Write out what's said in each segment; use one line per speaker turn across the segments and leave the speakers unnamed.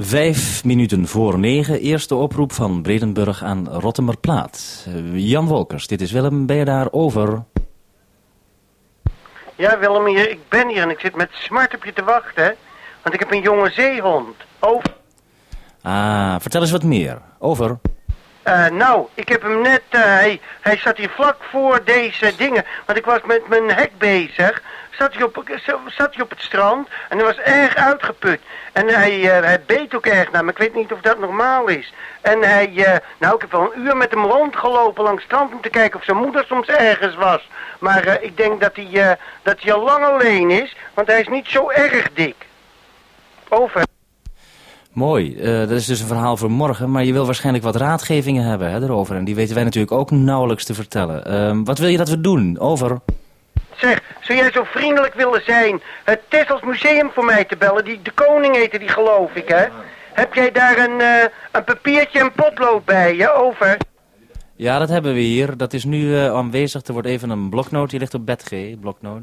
Vijf minuten voor negen, eerste oproep van Bredenburg aan Rottemerplaat. Jan Wolkers, dit is Willem, ben je daar over?
Ja, Willem, hier, ik ben hier en ik zit met smart op je te wachten. Want ik heb een jonge zeehond. Over.
Ah, vertel eens wat meer. Over.
Uh, nou, ik heb hem net... Uh, hij, hij zat hier vlak voor deze dingen. Want ik was met mijn hek bezig zat hij, op, op het strand en hij was erg uitgeput. En hij, uh, hij beet ook erg naar me. Ik weet niet of dat normaal is. En hij, uh, nou ik heb wel een uur met hem rondgelopen langs het strand om te kijken of zijn moeder soms ergens was. Maar uh, ik denk dat hij, dat hij al lang alleen is, want hij is niet zo erg dik. Over.
Mooi, dat is dus een verhaal voor morgen, maar je wil waarschijnlijk wat raadgevingen hebben hè, erover. En die weten wij natuurlijk ook nauwelijks te vertellen. Ehm, wat wil je dat we doen? Over.
Zeg, zou jij zo vriendelijk willen zijn het Tessels Museum voor mij te bellen? Die, de koning heette die geloof ik, hè? Heb jij daar een, uh, een papiertje en potlood bij je? Over.
Ja, dat hebben we hier. Dat is nu uh, aanwezig. Er wordt even een bloknoot. Die ligt op bed G, bloknoot.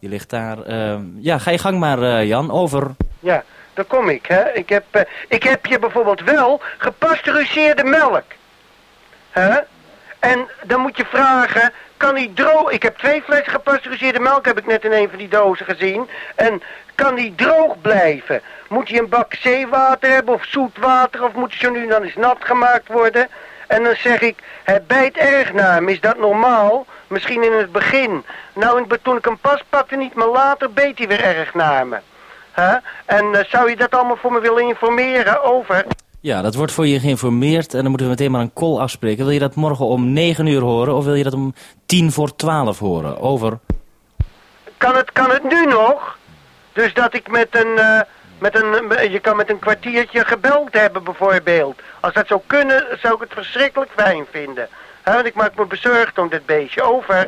Die ligt daar. Uh, ja, ga je gang maar, uh, Jan. Over.
Ja, daar kom ik, hè. Ik heb, ik heb je bijvoorbeeld wel gepasteuriseerde melk. Hè? En dan moet je vragen, kan die droog... Ik heb twee flessen gepasteuriseerde melk, heb ik net in een van die dozen gezien. En kan die droog blijven? Moet hij een bak zeewater hebben of zoet water? Of moet hij zo nu dan eens nat gemaakt worden? En dan zeg ik, het bijt erg naar. Is dat normaal? Misschien in het begin. Nou, toen ik hem pas pakte niet, maar later beet hij weer erg naar me. En uh, zou je dat allemaal voor me willen informeren over...
Ja, dat wordt voor je geïnformeerd en dan moeten we meteen maar een call afspreken. Wil je dat morgen om 9 uur horen of wil je dat om 10 voor 12 horen? Over.
Kan het, kan het nu nog? Dus dat ik met een, uh, met een... Je kan met een kwartiertje gebeld hebben bijvoorbeeld. Als dat zou kunnen, zou ik het verschrikkelijk fijn vinden. Want ik maak me bezorgd om dit beestje. Over.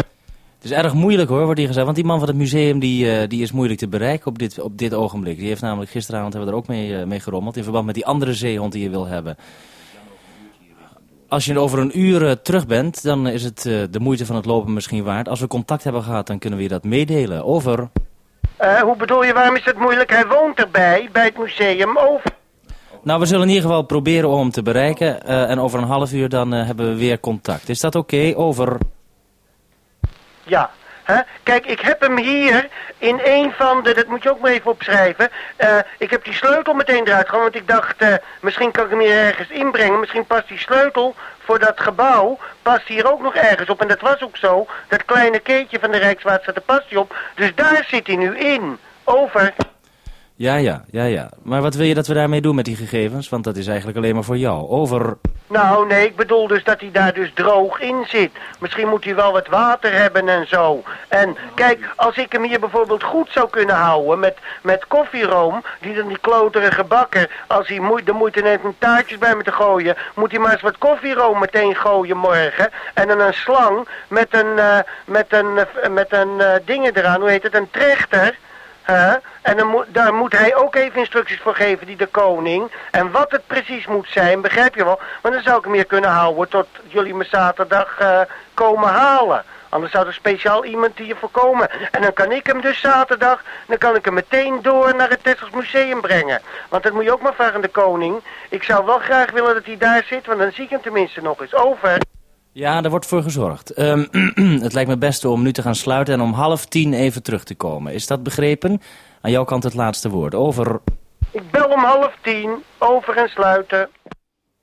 Het is erg moeilijk hoor, wordt hier gezegd. Want die man van het museum die, uh, die is moeilijk te bereiken op dit, op dit ogenblik. Die heeft namelijk gisteravond hebben we er ook mee, uh, mee gerommeld. In verband met die andere zeehond die je wil hebben. Als je over een uur uh, terug bent, dan is het de moeite van het lopen misschien waard. Als we contact hebben gehad, dan kunnen we je dat meedelen. Over.
hoe bedoel je, waarom is het moeilijk? Hij woont erbij, bij het museum. Over.
Nou, we zullen in ieder geval proberen om hem te bereiken. en over een half uur dan hebben we weer contact. Is dat oké? Over.
Ja. Hè? Kijk, ik heb hem hier in een van de... Dat moet je ook maar even opschrijven. Uh, ik heb die sleutel meteen eruit gehaald. Want ik dacht, uh, misschien kan ik hem hier ergens inbrengen. Misschien past die sleutel voor dat gebouw... past hier ook nog ergens op. En dat was ook zo. Dat kleine keetje van de Rijkswaterstaat, past hij op. Dus daar zit hij nu in. Over.
Ja, ja, ja, ja. Maar wat wil je dat we daarmee doen met die gegevens? Want dat is eigenlijk alleen maar voor jou. Over...
Nou, nee, ik bedoel dus dat hij daar dus droog in zit. Misschien moet hij wel wat water hebben en zo. En kijk, als ik hem hier bijvoorbeeld goed zou kunnen houden met, met koffieroom... die dan die kloterige bakker, als hij moe de moeite neemt om taartjes bij me te gooien... moet hij maar eens wat koffieroom meteen gooien morgen. En dan een slang met een, uh, met een, uh, met een uh, dingen eraan, hoe heet het, een trechter... Huh? En dan moet, daar moet hij ook even instructies voor geven, die de koning. En wat het precies moet zijn, begrijp je wel? Want dan zou ik hem hier kunnen houden tot jullie me zaterdag uh, komen halen. Anders zou er speciaal iemand hier voorkomen. En dan kan ik hem dus zaterdag, dan kan ik hem meteen door naar het Tessels Museum brengen. Want dat moet je ook maar vragen de koning. Ik zou wel graag willen dat hij daar zit, want dan zie ik hem tenminste nog eens. Over.
Ja, daar wordt voor gezorgd. Um, het lijkt me best om nu te gaan sluiten en om half tien even terug te komen. Is dat begrepen? Aan jouw kant het laatste woord. Over.
Ik bel om half tien. Over en sluiten.